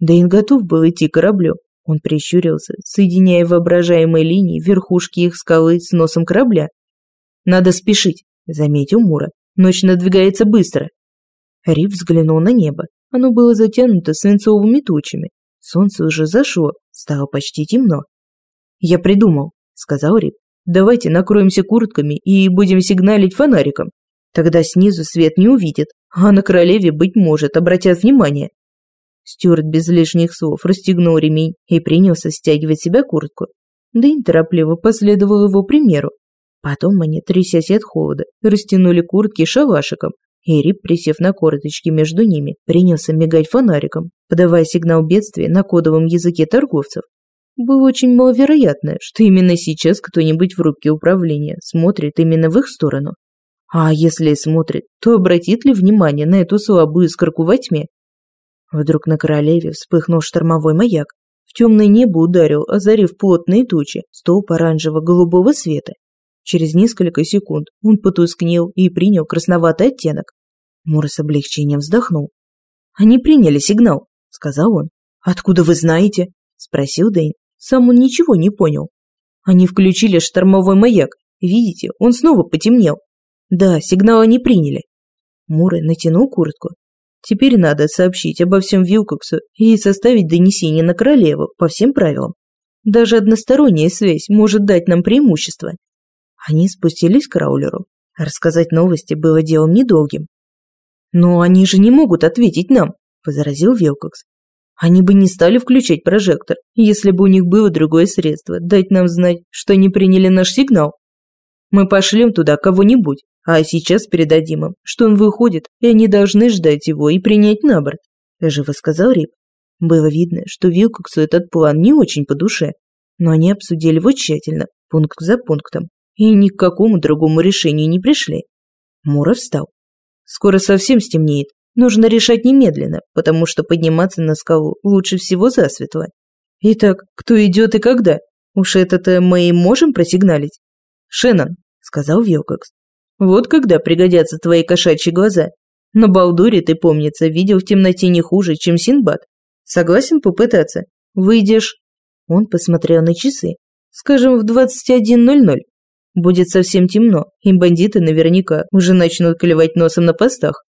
Дэйн готов был идти к кораблю. Он прищурился, соединяя воображаемые линии верхушки их скалы с носом корабля. «Надо спешить», — заметил Мура. «Ночь надвигается быстро». Рип взглянул на небо. Оно было затянуто свинцовыми тучами. Солнце уже зашло, стало почти темно. «Я придумал», — сказал Рип. «Давайте накроемся куртками и будем сигналить фонариком. Тогда снизу свет не увидит, а на королеве, быть может, обратят внимание». Стюарт без лишних слов расстегнул ремень и принялся стягивать себя куртку. Дэйн торопливо последовал его примеру. Потом они, трясясь от холода, растянули куртки шалашиком, и Рип, присев на корточки между ними, принялся мигать фонариком, подавая сигнал бедствия на кодовом языке торговцев. Было очень маловероятно, что именно сейчас кто-нибудь в рубке управления смотрит именно в их сторону. А если и смотрит, то обратит ли внимание на эту слабую искорку во тьме? Вдруг на королеве вспыхнул штормовой маяк. В темное небо ударил, озарив плотные тучи, столб оранжево-голубого света. Через несколько секунд он потускнел и принял красноватый оттенок. Мура с облегчением вздохнул. «Они приняли сигнал», — сказал он. «Откуда вы знаете?» — спросил Дэйн. Сам он ничего не понял. Они включили штормовой маяк. Видите, он снова потемнел. Да, сигнал они приняли. Муры натянул куртку. Теперь надо сообщить обо всем Вилкоксу и составить донесение на королеву по всем правилам. Даже односторонняя связь может дать нам преимущество. Они спустились к Раулеру. Рассказать новости было делом недолгим. «Но они же не могут ответить нам», – возразил Вилкокс. «Они бы не стали включать прожектор, если бы у них было другое средство дать нам знать, что они приняли наш сигнал. Мы пошлем туда кого-нибудь, а сейчас передадим им, что он выходит, и они должны ждать его и принять на борт», – живо сказал Рип. Было видно, что Вилкоксу этот план не очень по душе, но они обсудили его тщательно, пункт за пунктом, и ни к какому другому решению не пришли. Мура встал. Скоро совсем стемнеет. Нужно решать немедленно, потому что подниматься на скалу лучше всего засветло. Итак, кто идет и когда? Уж это-то мы и можем просигналить. Шеннон, сказал Вилкокс. Вот когда пригодятся твои кошачьи глаза. На Балдуре ты, помнится, видел в темноте не хуже, чем Синбад. Согласен попытаться? Выйдешь? Он посмотрел на часы. Скажем, в 21.00. Будет совсем темно, и бандиты наверняка уже начнут клевать носом на постах.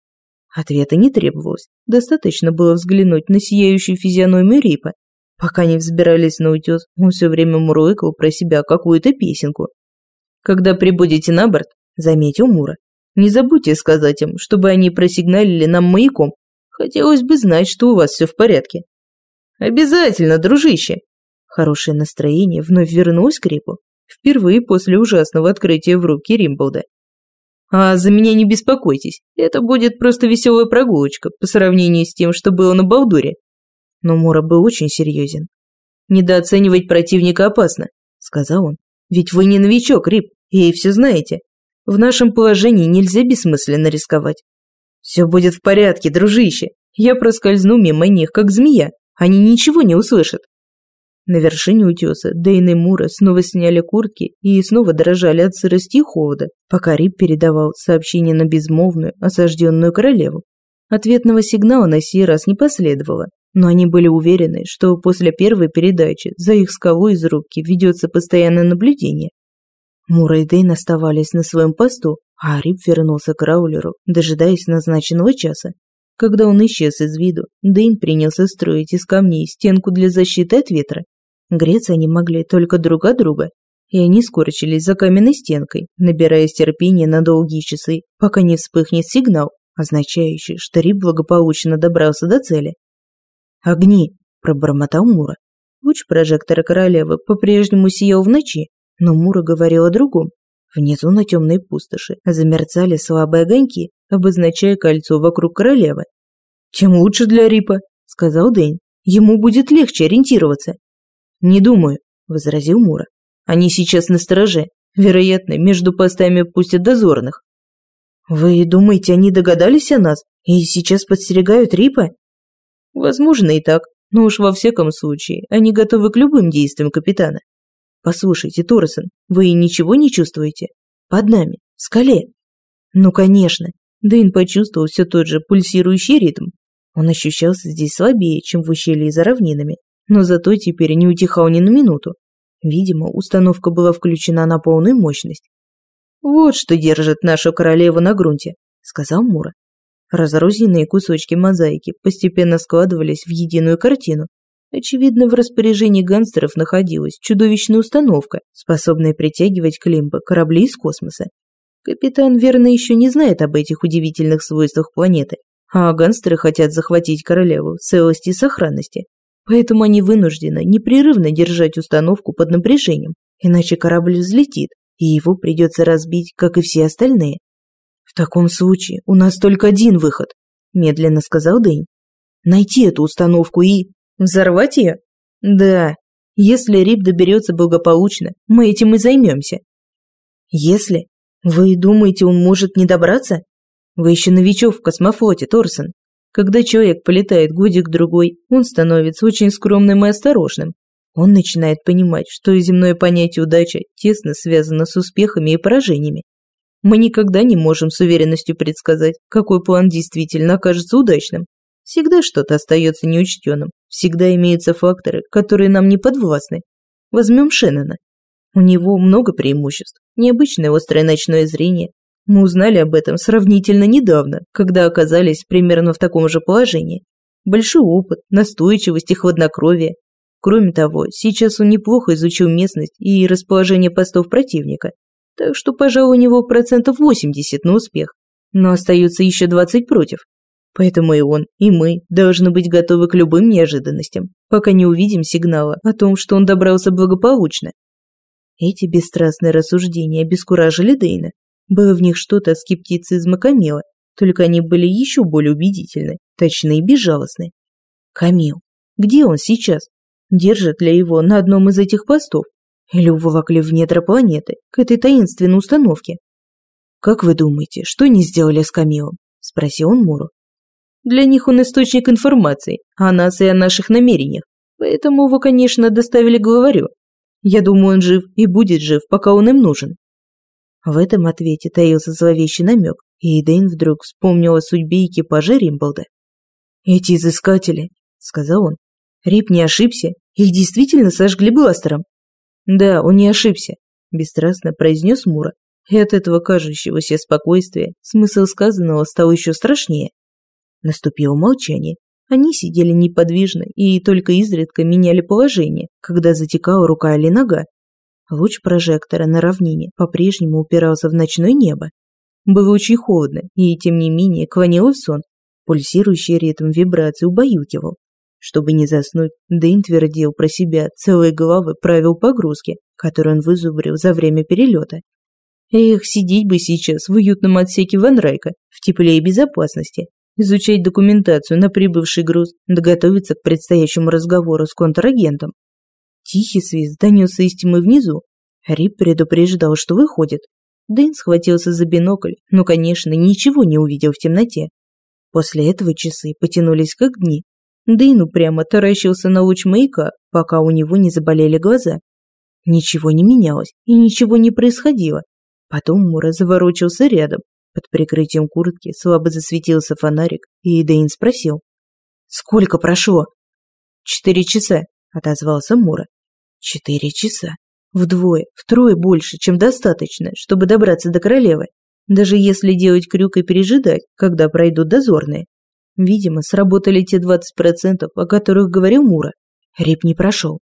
Ответа не требовалось. Достаточно было взглянуть на сияющую физиономию Рипа. Пока не взбирались на утес, он все время мурлыкал про себя какую-то песенку. «Когда прибудете на борт», — заметил Мура, «не забудьте сказать им, чтобы они просигналили нам маяком. Хотелось бы знать, что у вас все в порядке». «Обязательно, дружище!» Хорошее настроение вновь вернулось к Рипу. Впервые после ужасного открытия в руки Римблда. А за меня не беспокойтесь, это будет просто веселая прогулочка по сравнению с тем, что было на Балдуре. Но Мора был очень серьезен. «Недооценивать противника опасно», — сказал он. «Ведь вы не новичок, Рип, и все знаете. В нашем положении нельзя бессмысленно рисковать. Все будет в порядке, дружище. Я проскользну мимо них, как змея. Они ничего не услышат. На вершине утеса Дейн и Мура снова сняли куртки и снова дрожали от сырости и холода, пока Рип передавал сообщение на безмолвную, осажденную королеву. Ответного сигнала на сей раз не последовало, но они были уверены, что после первой передачи за их скалой из рубки ведется постоянное наблюдение. Мура и Дейн оставались на своем посту, а Рип вернулся к Раулеру, дожидаясь назначенного часа. Когда он исчез из виду, Дейн принялся строить из камней стенку для защиты от ветра Греться они могли только друг от друга, и они скорчились за каменной стенкой, набираясь терпения на долгие часы, пока не вспыхнет сигнал, означающий, что Рип благополучно добрался до цели. «Огни!» – пробормотал Мура. Луч прожектора королевы по-прежнему сиял в ночи, но Мура говорил о другом. Внизу на темной пустоши замерцали слабые огоньки, обозначая кольцо вокруг королевы. «Тем лучше для Рипа», – сказал Дэнь. «Ему будет легче ориентироваться». «Не думаю», – возразил Мура. «Они сейчас на стороже. Вероятно, между постами пустят дозорных». «Вы думаете, они догадались о нас и сейчас подстерегают Рипа?» «Возможно и так, но уж во всяком случае они готовы к любым действиям капитана. Послушайте, Торресон, вы ничего не чувствуете? Под нами, в скале?» «Ну, конечно». Дэйн почувствовал все тот же пульсирующий ритм. Он ощущался здесь слабее, чем в ущелье за равнинами, но зато теперь не утихал ни на минуту. Видимо, установка была включена на полную мощность. «Вот что держит нашу королеву на грунте», — сказал Мура. Разрозненные кусочки мозаики постепенно складывались в единую картину. Очевидно, в распоряжении гангстеров находилась чудовищная установка, способная притягивать к лимбо корабли из космоса. Капитан верно еще не знает об этих удивительных свойствах планеты, а гангстеры хотят захватить королеву в целости и сохранности. Поэтому они вынуждены непрерывно держать установку под напряжением, иначе корабль взлетит, и его придется разбить, как и все остальные. «В таком случае у нас только один выход», – медленно сказал Дэнь. «Найти эту установку и...» «Взорвать ее?» «Да. Если Рип доберется благополучно, мы этим и займемся». «Если? Вы думаете, он может не добраться? Вы еще новичок в космофлоте, Торсон. Когда человек полетает годик-другой, он становится очень скромным и осторожным. Он начинает понимать, что земное понятие удачи тесно связано с успехами и поражениями. Мы никогда не можем с уверенностью предсказать, какой план действительно окажется удачным. Всегда что-то остается неучтенным, всегда имеются факторы, которые нам не подвластны. Возьмем Шеннона. У него много преимуществ. Необычное острое ночное зрение, мы узнали об этом сравнительно недавно, когда оказались примерно в таком же положении. Большой опыт, настойчивость и хладнокровие. Кроме того, сейчас он неплохо изучил местность и расположение постов противника, так что, пожалуй, у него процентов 80 на успех. Но остается еще 20 против. Поэтому и он, и мы должны быть готовы к любым неожиданностям, пока не увидим сигнала о том, что он добрался благополучно. Эти бесстрастные рассуждения обескуражили Дейна, было в них что-то от скептицизма Камила, только они были еще более убедительны, точны и безжалостны. Камил, где он сейчас? Держат ли его на одном из этих постов? Или уволокли в недра планеты, к этой таинственной установке? «Как вы думаете, что они сделали с Камилом?» – спросил он Муру. «Для них он источник информации о нас и о наших намерениях, поэтому его, конечно, доставили главарю. Я думаю, он жив и будет жив, пока он им нужен. В этом ответе таился зловещий намек, и Эйдейн вдруг вспомнил о судьбе экипажа Римболда. «Эти изыскатели», — сказал он, — «Рип не ошибся, их действительно сожгли бластером». «Да, он не ошибся», — бесстрастно произнес Мура, и от этого кажущегося спокойствия смысл сказанного стал еще страшнее. Наступило молчание. Они сидели неподвижно и только изредка меняли положение, когда затекала рука или нога, Луч прожектора на равнине по-прежнему упирался в ночное небо. Было очень холодно, и тем не менее клонило в сон. Пульсирующий ритм вибраций убаюкивал. Чтобы не заснуть, Дэйн твердил про себя целые головы правил погрузки, которые он вызубрил за время перелета. Эх, сидеть бы сейчас в уютном отсеке Ван Райка, в тепле и безопасности, изучать документацию на прибывший груз, доготовиться к предстоящему разговору с контрагентом. Тихий свист донесся из тьмы внизу. Рип предупреждал, что выходит. Дэн схватился за бинокль, но, конечно, ничего не увидел в темноте. После этого часы потянулись как дни. Дэйн упрямо таращился на луч маяка, пока у него не заболели глаза. Ничего не менялось и ничего не происходило. Потом Мура заворочился рядом. Под прикрытием куртки слабо засветился фонарик, и Дэйн спросил. «Сколько прошло?» «Четыре часа», — отозвался Мура. Четыре часа. Вдвое, втрое больше, чем достаточно, чтобы добраться до королевы. Даже если делать крюк и пережидать, когда пройдут дозорные. Видимо, сработали те 20%, о которых говорил Мура. Рип не прошел.